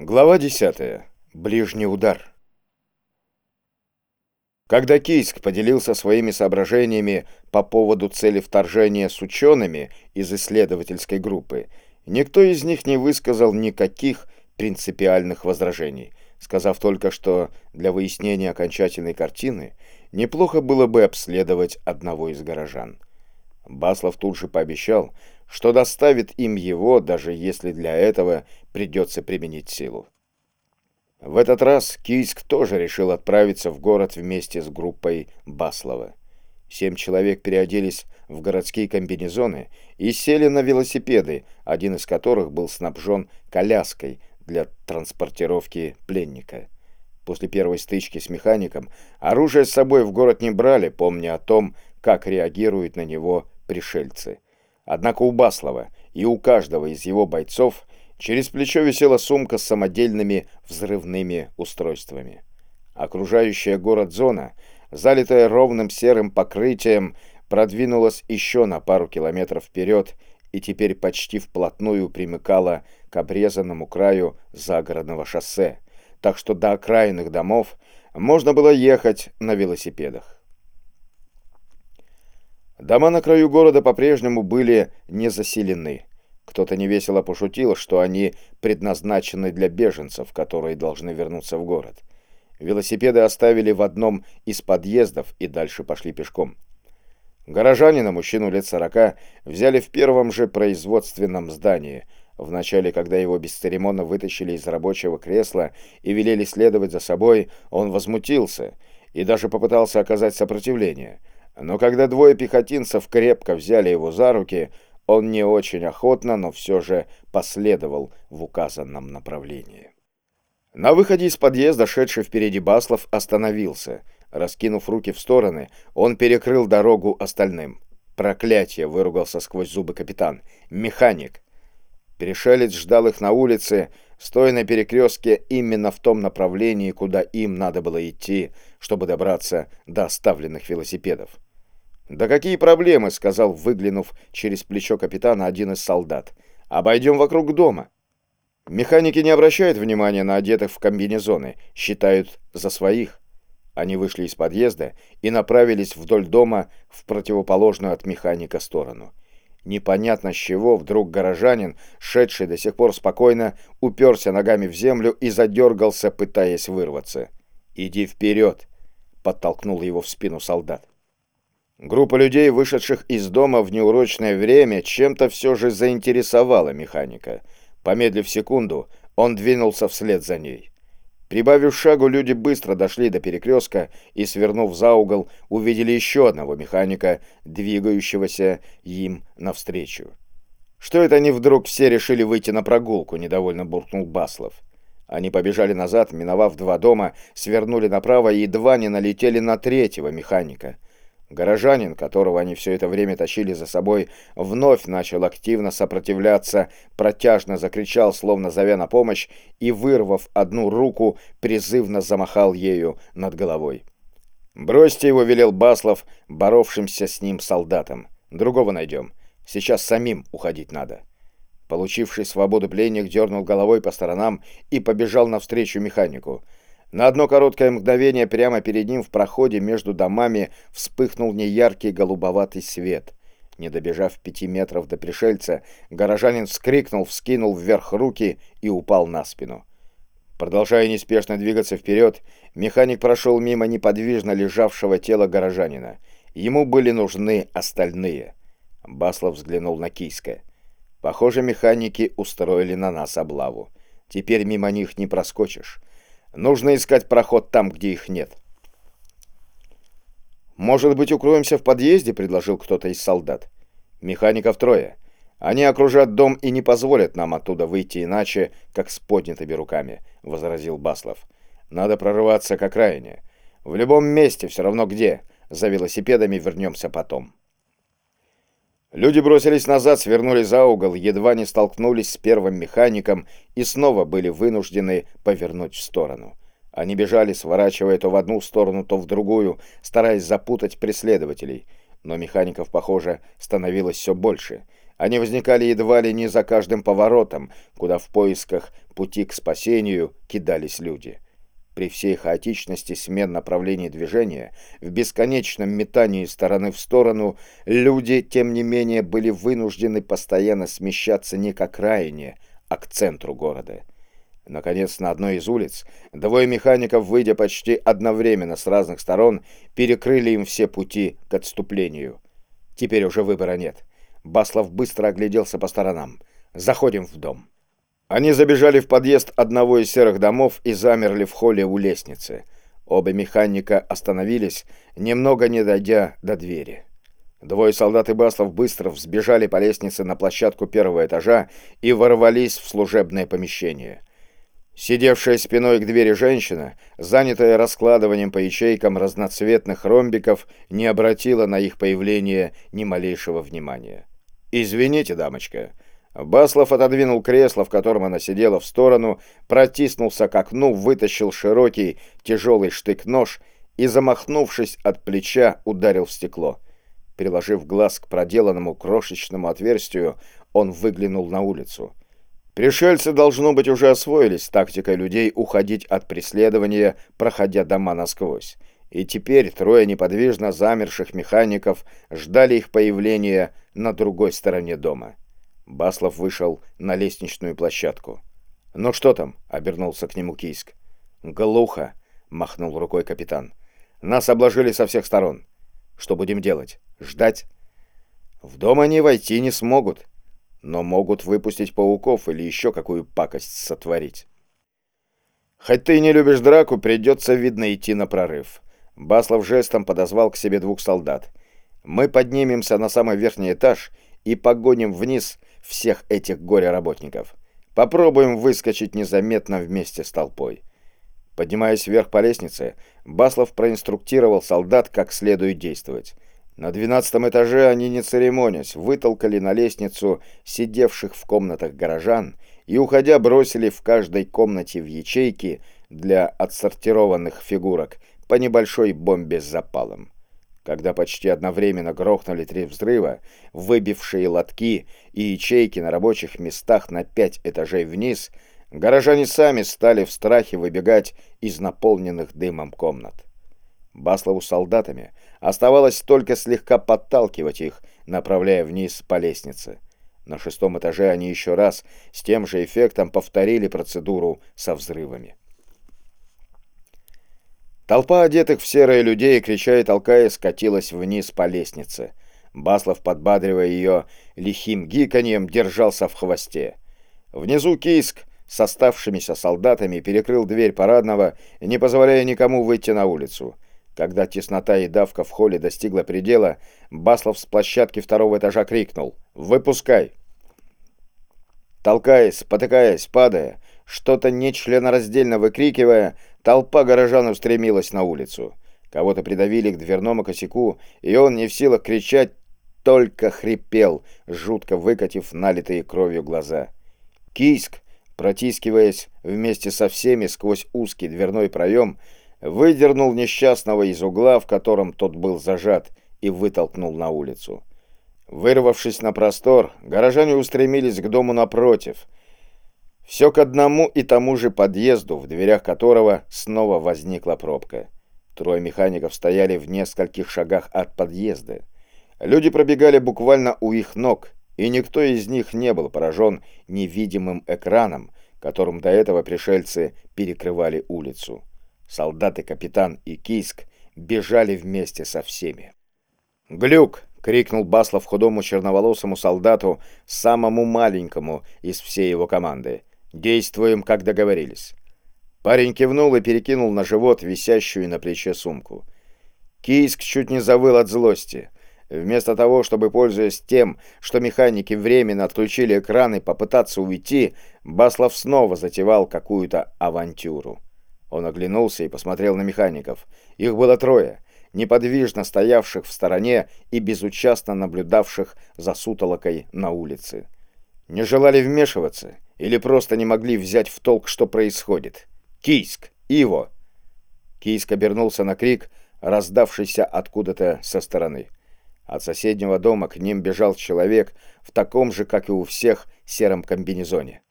Глава 10. Ближний удар. Когда Кийск поделился своими соображениями по поводу цели вторжения с учеными из исследовательской группы, никто из них не высказал никаких принципиальных возражений, сказав только, что для выяснения окончательной картины неплохо было бы обследовать одного из горожан. Баслов тут же пообещал, что доставит им его, даже если для этого придется применить силу. В этот раз Кийск тоже решил отправиться в город вместе с группой Баслова. Семь человек переоделись в городские комбинезоны и сели на велосипеды, один из которых был снабжен коляской для транспортировки пленника. После первой стычки с механиком оружие с собой в город не брали, помня о том, как реагируют на него пришельцы. Однако у Баслова и у каждого из его бойцов через плечо висела сумка с самодельными взрывными устройствами. Окружающая город зона, залитая ровным серым покрытием, продвинулась еще на пару километров вперед и теперь почти вплотную примыкала к обрезанному краю загородного шоссе, так что до окраинных домов можно было ехать на велосипедах. Дома на краю города по-прежнему были не заселены. Кто-то невесело пошутил, что они предназначены для беженцев, которые должны вернуться в город. Велосипеды оставили в одном из подъездов и дальше пошли пешком. Горожанина, мужчину лет сорока, взяли в первом же производственном здании. Вначале, когда его бесцеремонно вытащили из рабочего кресла и велели следовать за собой, он возмутился и даже попытался оказать сопротивление – но когда двое пехотинцев крепко взяли его за руки, он не очень охотно, но все же последовал в указанном направлении. На выходе из подъезда, шедший впереди Баслов, остановился. Раскинув руки в стороны, он перекрыл дорогу остальным. «Проклятие!» — выругался сквозь зубы капитан. «Механик!» Перешелец ждал их на улице, стоя на перекрестке именно в том направлении, куда им надо было идти, чтобы добраться до оставленных велосипедов. «Да какие проблемы?» — сказал, выглянув через плечо капитана один из солдат. «Обойдем вокруг дома». Механики не обращают внимания на одетых в комбинезоны, считают за своих. Они вышли из подъезда и направились вдоль дома в противоположную от механика сторону. Непонятно с чего вдруг горожанин, шедший до сих пор спокойно, уперся ногами в землю и задергался, пытаясь вырваться. «Иди вперед!» — подтолкнул его в спину солдат. Группа людей, вышедших из дома в неурочное время, чем-то все же заинтересовала механика. Помедлив секунду, он двинулся вслед за ней. Прибавив шагу, люди быстро дошли до перекрестка и, свернув за угол, увидели еще одного механика, двигающегося им навстречу. «Что это они вдруг все решили выйти на прогулку?» — недовольно буркнул Баслов. Они побежали назад, миновав два дома, свернули направо и едва не налетели на третьего механика — Горожанин, которого они все это время тащили за собой, вновь начал активно сопротивляться, протяжно закричал, словно зовя на помощь, и, вырвав одну руку, призывно замахал ею над головой. «Бросьте его», — велел Баслов, боровшимся с ним солдатам. «Другого найдем. Сейчас самим уходить надо». Получивший свободу пленник дернул головой по сторонам и побежал навстречу механику — на одно короткое мгновение прямо перед ним в проходе между домами вспыхнул неяркий голубоватый свет. Не добежав пяти метров до пришельца, горожанин вскрикнул, вскинул вверх руки и упал на спину. Продолжая неспешно двигаться вперед, механик прошел мимо неподвижно лежавшего тела горожанина. Ему были нужны остальные. Баслов взглянул на Кийска. Похоже, механики устроили на нас облаву. Теперь мимо них не проскочишь. Нужно искать проход там, где их нет. «Может быть, укроемся в подъезде?» — предложил кто-то из солдат. «Механиков трое. Они окружат дом и не позволят нам оттуда выйти иначе, как с поднятыми руками», — возразил Баслов. «Надо прорываться к окраине. В любом месте, все равно где. За велосипедами вернемся потом». Люди бросились назад, свернули за угол, едва не столкнулись с первым механиком и снова были вынуждены повернуть в сторону. Они бежали, сворачивая то в одну сторону, то в другую, стараясь запутать преследователей. Но механиков, похоже, становилось все больше. Они возникали едва ли не за каждым поворотом, куда в поисках пути к спасению кидались люди. При всей хаотичности смен направлений движения, в бесконечном метании стороны в сторону, люди, тем не менее, были вынуждены постоянно смещаться не к окраине, а к центру города. Наконец, на одной из улиц двое механиков, выйдя почти одновременно с разных сторон, перекрыли им все пути к отступлению. Теперь уже выбора нет. Баслов быстро огляделся по сторонам. «Заходим в дом». Они забежали в подъезд одного из серых домов и замерли в холле у лестницы. Оба механика остановились, немного не дойдя до двери. Двое солдат и Баслов быстро взбежали по лестнице на площадку первого этажа и ворвались в служебное помещение. Сидевшая спиной к двери женщина, занятая раскладыванием по ячейкам разноцветных ромбиков, не обратила на их появление ни малейшего внимания. «Извините, дамочка», Баслов отодвинул кресло, в котором она сидела, в сторону, протиснулся к окну, вытащил широкий тяжелый штык-нож и, замахнувшись от плеча, ударил в стекло. Приложив глаз к проделанному крошечному отверстию, он выглянул на улицу. Пришельцы, должно быть, уже освоились тактикой людей уходить от преследования, проходя дома насквозь. И теперь трое неподвижно замерших механиков ждали их появления на другой стороне дома. Баслов вышел на лестничную площадку. «Ну что там?» — обернулся к нему Кийск. «Глухо!» — махнул рукой капитан. «Нас обложили со всех сторон. Что будем делать? Ждать?» «В дом они войти не смогут, но могут выпустить пауков или еще какую пакость сотворить». «Хоть ты и не любишь драку, придется, видно, идти на прорыв». Баслов жестом подозвал к себе двух солдат. «Мы поднимемся на самый верхний этаж и погоним вниз всех этих горе-работников. Попробуем выскочить незаметно вместе с толпой. Поднимаясь вверх по лестнице, Баслов проинструктировал солдат, как следует действовать. На двенадцатом этаже они, не церемонясь, вытолкали на лестницу сидевших в комнатах горожан и, уходя, бросили в каждой комнате в ячейки для отсортированных фигурок по небольшой бомбе с запалом. Когда почти одновременно грохнули три взрыва, выбившие лотки и ячейки на рабочих местах на пять этажей вниз, горожане сами стали в страхе выбегать из наполненных дымом комнат. Баслову солдатами оставалось только слегка подталкивать их, направляя вниз по лестнице. На шестом этаже они еще раз с тем же эффектом повторили процедуру со взрывами. Толпа одетых в серые людей, крича и толкая, скатилась вниз по лестнице. Баслов, подбадривая ее лихим гиканьем, держался в хвосте. Внизу Киск с оставшимися солдатами перекрыл дверь парадного, не позволяя никому выйти на улицу. Когда теснота и давка в холле достигла предела, Баслов с площадки второго этажа крикнул «Выпускай!». Толкаясь, спотыкаясь, падая, что-то нечленораздельно выкрикивая, толпа горожан устремилась на улицу. Кого-то придавили к дверному косяку, и он, не в силах кричать, только хрипел, жутко выкатив налитые кровью глаза. Кийск, протискиваясь вместе со всеми сквозь узкий дверной проем, выдернул несчастного из угла, в котором тот был зажат, и вытолкнул на улицу. Вырвавшись на простор, горожане устремились к дому напротив — все к одному и тому же подъезду, в дверях которого снова возникла пробка. Трое механиков стояли в нескольких шагах от подъезда. Люди пробегали буквально у их ног, и никто из них не был поражен невидимым экраном, которым до этого пришельцы перекрывали улицу. Солдаты, капитан и Кийск бежали вместе со всеми. «Глюк!» — крикнул Баслов худому черноволосому солдату, самому маленькому из всей его команды. Действуем, как договорились. Парень кивнул и перекинул на живот висящую на плече сумку. Кийск чуть не завыл от злости. Вместо того, чтобы, пользуясь тем, что механики временно отключили экраны, попытаться уйти, Баслов снова затевал какую-то авантюру. Он оглянулся и посмотрел на механиков. Их было трое, неподвижно стоявших в стороне и безучастно наблюдавших за сутолокой на улице. Не желали вмешиваться — или просто не могли взять в толк, что происходит. «Кийск! Иво!» Кийск обернулся на крик, раздавшийся откуда-то со стороны. От соседнего дома к ним бежал человек в таком же, как и у всех, сером комбинезоне.